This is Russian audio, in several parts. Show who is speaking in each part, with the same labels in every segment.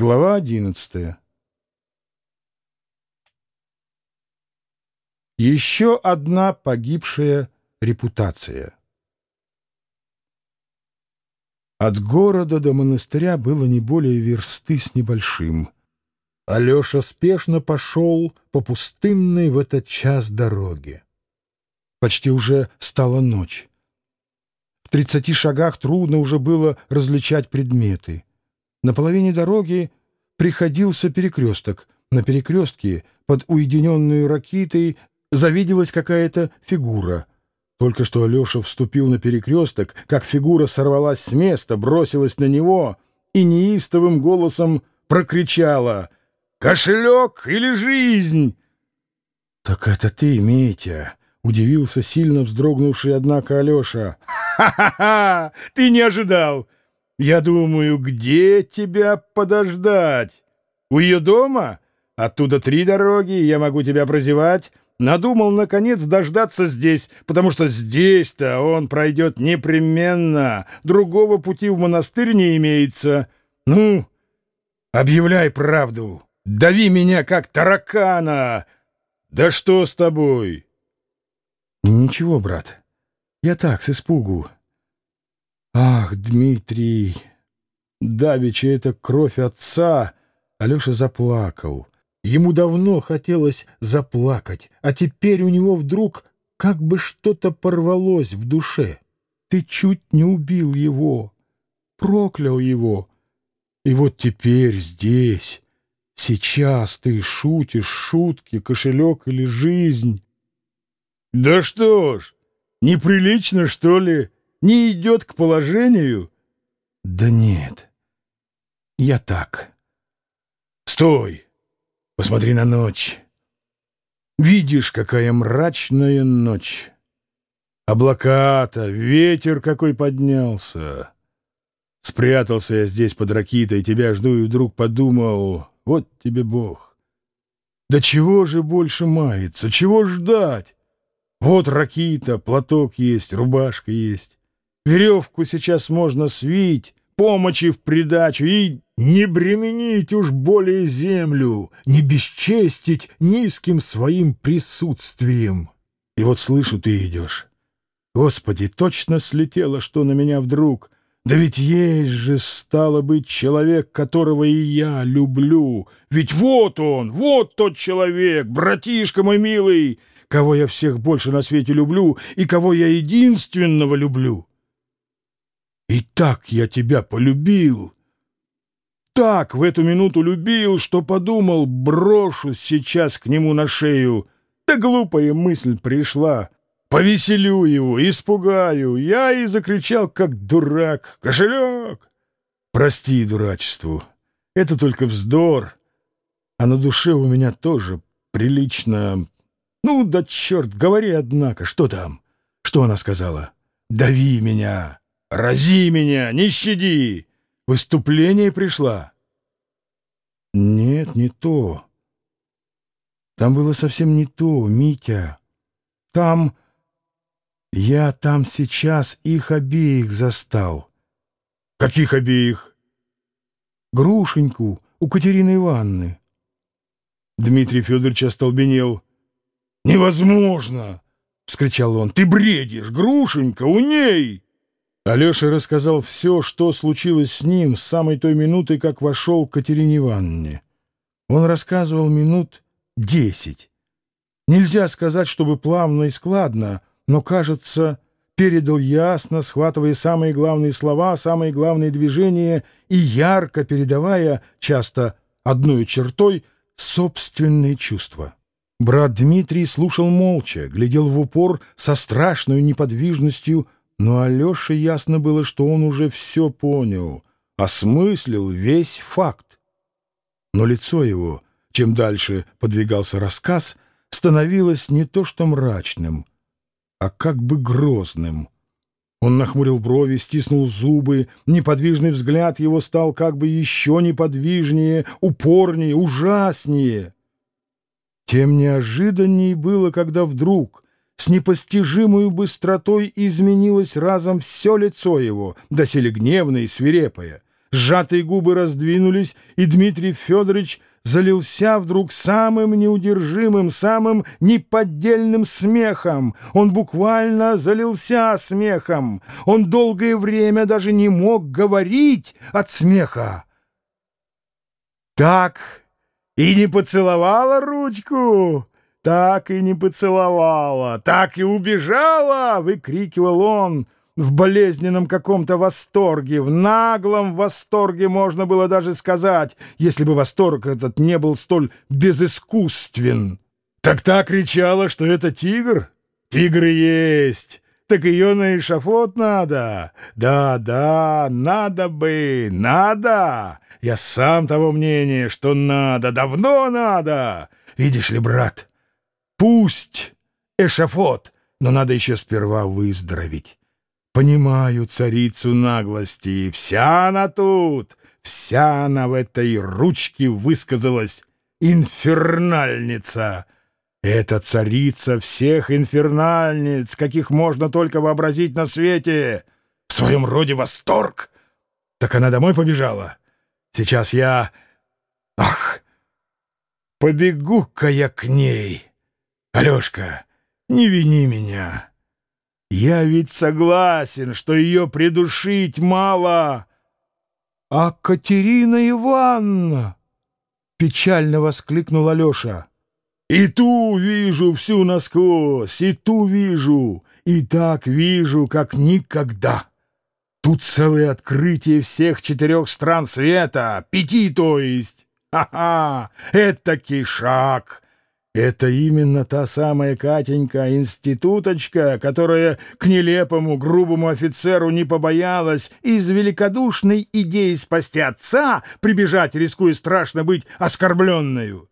Speaker 1: Глава одиннадцатая. Еще одна погибшая репутация. От города до монастыря было не более версты с небольшим. Алеша спешно пошел по пустынной в этот час дороге. Почти уже стала ночь. В тридцати шагах трудно уже было различать предметы. На половине дороги приходился перекресток. На перекрестке под уединенную ракитой завиделась какая-то фигура. Только что Алеша вступил на перекресток, как фигура сорвалась с места, бросилась на него и неистовым голосом прокричала «Кошелек или жизнь?» «Так это ты, Митя!» — удивился сильно вздрогнувший, однако, Алеша. «Ха-ха-ха! Ты не ожидал! Я думаю, где тебя подождать? У ее дома? Оттуда три дороги, я могу тебя прозевать. Надумал, наконец, дождаться здесь, потому что здесь-то он пройдет непременно. Другого пути в монастырь не имеется. Ну, объявляй правду. Дави меня, как таракана. Да что с тобой? Ничего, брат. Я так, с испугу. Ах, Дмитрий! Давича это кровь отца! Алеша заплакал. Ему давно хотелось заплакать, а теперь у него вдруг как бы что-то порвалось в душе. Ты чуть не убил его, проклял его. И вот теперь здесь, сейчас ты шутишь шутки, кошелек или жизнь. Да что ж, неприлично, что ли? Не идет к положению? Да нет. Я так. Стой! Посмотри на ночь. Видишь, какая мрачная ночь. Облака-то, ветер какой поднялся. Спрятался я здесь под ракитой, тебя жду и вдруг подумал, вот тебе Бог. Да чего же больше мается, чего ждать? Вот ракита, платок есть, рубашка есть. Веревку сейчас можно свить, помощи в придачу и не бременить уж более землю, не бесчестить низким своим присутствием. И вот слышу, ты идешь. Господи, точно слетело, что на меня вдруг. Да ведь есть же, стало быть, человек, которого и я люблю. Ведь вот он, вот тот человек, братишка мой милый, кого я всех больше на свете люблю и кого я единственного люблю. И так я тебя полюбил. Так в эту минуту любил, что подумал, брошу сейчас к нему на шею. Да глупая мысль пришла. Повеселю его, испугаю. Я и закричал, как дурак. Кошелек! Прости дурачеству. Это только вздор. А на душе у меня тоже прилично... Ну, да черт, говори, однако, что там? Что она сказала? Дави меня! Рази меня, не щади! Выступление пришла. Нет, не то. Там было совсем не то, Митя. Там... Я там сейчас их обеих застал. Каких обеих? Грушеньку у Катерины Ивановны. Дмитрий Федорович остолбенел. «Невозможно!» — вскричал он. «Ты бредишь! Грушенька у ней!» Алеша рассказал все, что случилось с ним с самой той минуты, как вошел к Катерине Ивановне. Он рассказывал минут десять. Нельзя сказать, чтобы плавно и складно, но, кажется, передал ясно, схватывая самые главные слова, самые главные движения и ярко передавая, часто одной чертой, собственные чувства. Брат Дмитрий слушал молча, глядел в упор со страшной неподвижностью, но Алёше ясно было, что он уже все понял, осмыслил весь факт. Но лицо его, чем дальше подвигался рассказ, становилось не то что мрачным, а как бы грозным. Он нахмурил брови, стиснул зубы, неподвижный взгляд его стал как бы еще неподвижнее, упорнее, ужаснее. Тем неожиданнее было, когда вдруг — с непостижимой быстротой изменилось разом все лицо его, доселе гневное и свирепое. Сжатые губы раздвинулись, и Дмитрий Федорович залился вдруг самым неудержимым, самым неподдельным смехом. Он буквально залился смехом. Он долгое время даже не мог говорить от смеха. «Так и не поцеловала ручку?» «Так и не поцеловала, так и убежала!» — выкрикивал он в болезненном каком-то восторге, в наглом восторге можно было даже сказать, если бы восторг этот не был столь безыскусствен. Так та кричала, что это тигр? Тигр есть. Так ее на эшафот надо. Да, да, надо бы, надо. Я сам того мнения, что надо, давно надо. Видишь ли, брат, пусть эшафот, но надо еще сперва выздороветь. Понимаю царицу наглости, вся она тут, вся она в этой ручке высказалась. Инфернальница! Это царица всех инфернальниц, каких можно только вообразить на свете. В своем роде восторг. Так она домой побежала. Сейчас я... Ах! Побегу-ка я к ней. Алешка, не вини меня. Я ведь согласен, что ее придушить мало. А Катерина Ивановна! Печально воскликнул Алеша. И ту вижу всю насквозь, и ту вижу, и так вижу, как никогда. Тут целое открытие всех четырех стран света, пяти то есть. Ха-ха, это шаг. Это именно та самая Катенька, институточка, которая к нелепому, грубому офицеру не побоялась из великодушной идеи спасти отца прибежать, рискуя страшно быть оскорбленную.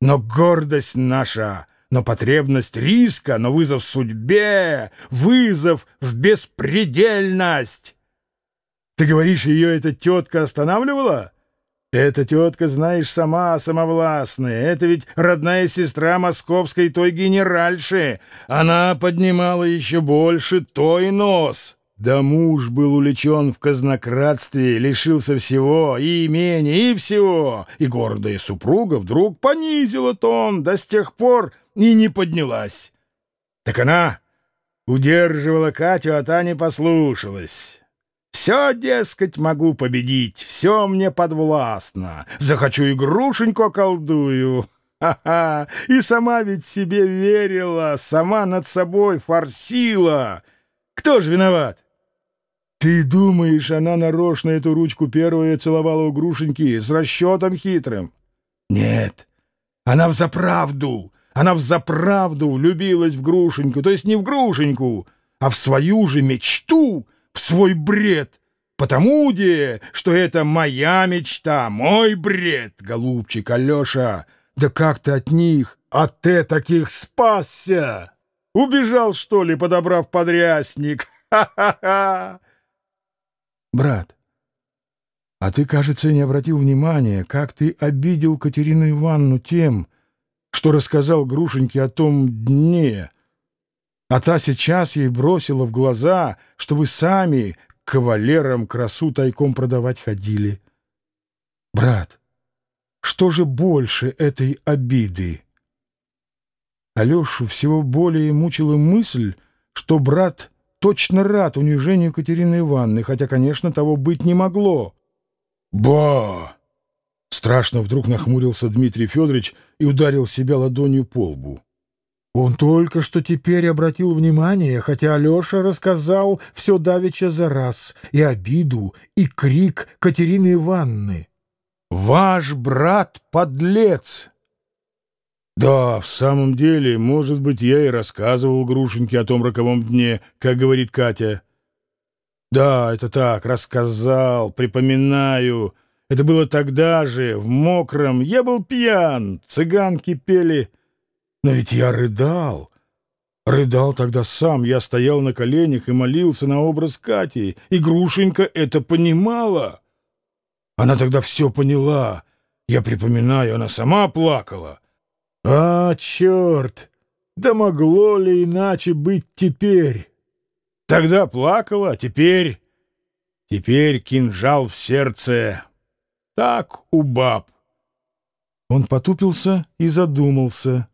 Speaker 1: Но гордость наша, но потребность риска, но вызов судьбе, вызов в беспредельность. Ты говоришь, ее эта тетка останавливала? Эта тетка, знаешь, сама самовластная. Это ведь родная сестра московской той генеральши. Она поднимала еще больше той нос. Да муж был увлечен в казнократстве, лишился всего, и имени, и всего. И гордая супруга вдруг понизила тон, да с тех пор и не поднялась. Так она удерживала Катю, а та не послушалась. Все, дескать, могу победить, все мне подвластно. Захочу игрушеньку околдую. Ха-ха! И сама ведь себе верила, сама над собой форсила. Кто же виноват? Ты думаешь, она нарочно эту ручку первая целовала у грушеньки с расчетом хитрым? Нет, она взаправду, она взаправду влюбилась в грушеньку, то есть не в грушеньку, а в свою же мечту — в свой бред, потому де, что это моя мечта, мой бред, голубчик Алеша. Да как ты от них, от ты таких спасся? Убежал, что ли, подобрав подрясник? Ха-ха-ха! Брат, а ты, кажется, не обратил внимания, как ты обидел Катерину Ивановну тем, что рассказал Грушеньке о том дне, а та сейчас ей бросила в глаза, что вы сами кавалерам красу тайком продавать ходили. Брат, что же больше этой обиды? Алешу всего более мучила мысль, что брат точно рад унижению Катерины Ивановны, хотя, конечно, того быть не могло. «Ба!» Страшно вдруг нахмурился Дмитрий Федорович и ударил себя ладонью по лбу. Он только что теперь обратил внимание, хотя Алеша рассказал все давеча за раз, и обиду, и крик Катерины Ивановны. «Ваш брат — подлец!» «Да, в самом деле, может быть, я и рассказывал Грушеньке о том роковом дне, как говорит Катя. Да, это так, рассказал, припоминаю. Это было тогда же, в мокром. Я был пьян, цыганки пели...» Но ведь я рыдал. Рыдал тогда сам, я стоял на коленях и молился на образ Кати, и Грушенька это понимала. Она тогда все поняла. Я припоминаю, она сама плакала. А, черт! Да могло ли иначе быть теперь? Тогда плакала, а теперь... Теперь кинжал в сердце. Так у баб. Он потупился и задумался.